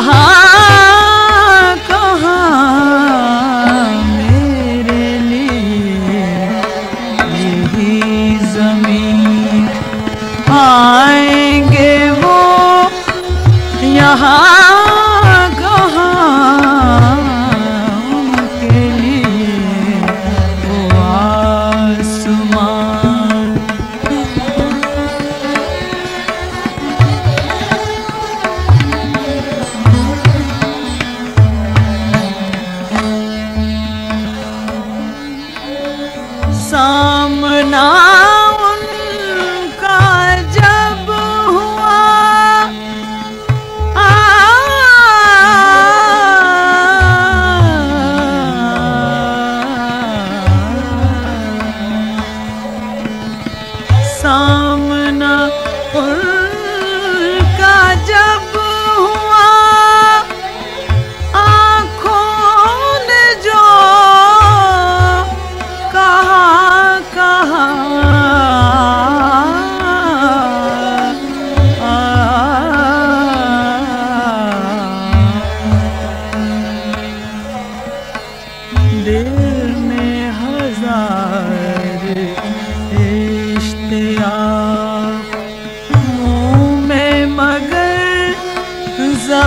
کہاں کہاں میرے لیے یہی زمین آئیں گے وہ؟ یہاں سامنا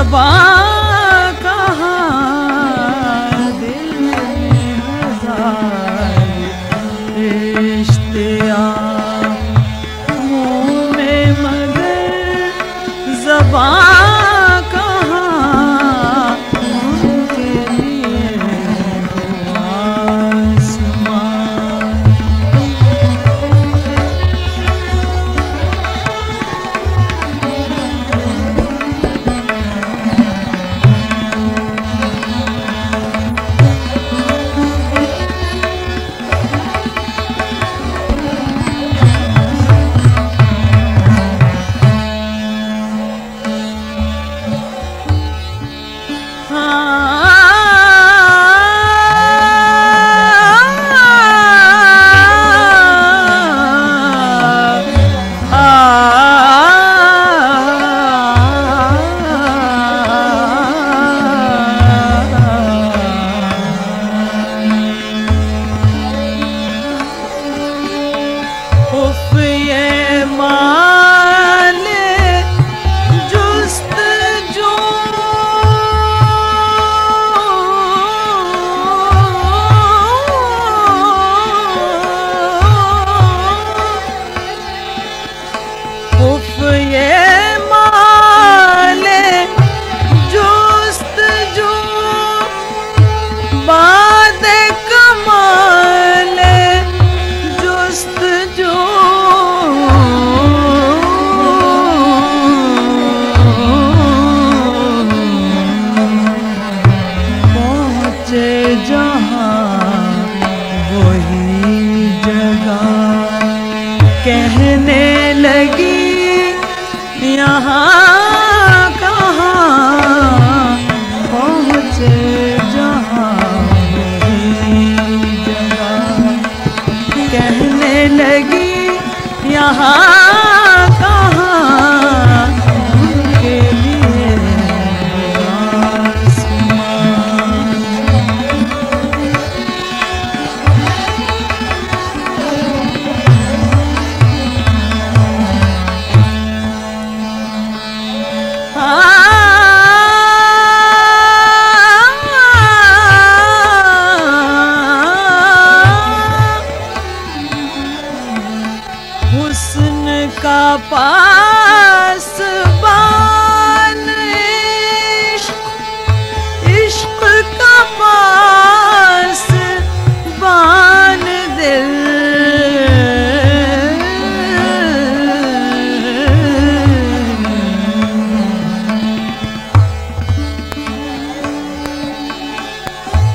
بابا ہاں جہاں حسن کا پاس بان عشق عشق کا پاس بان دل۔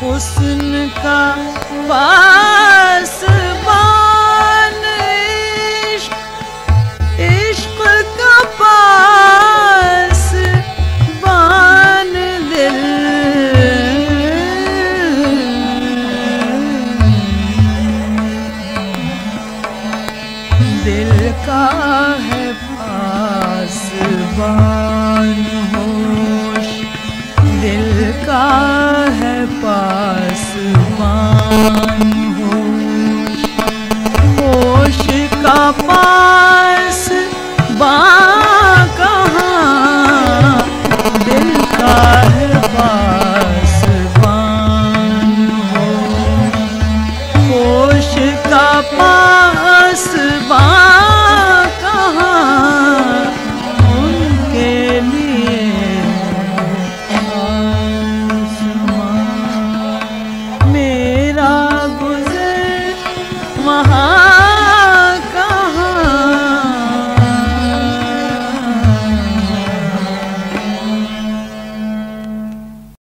حسن کا پاس بان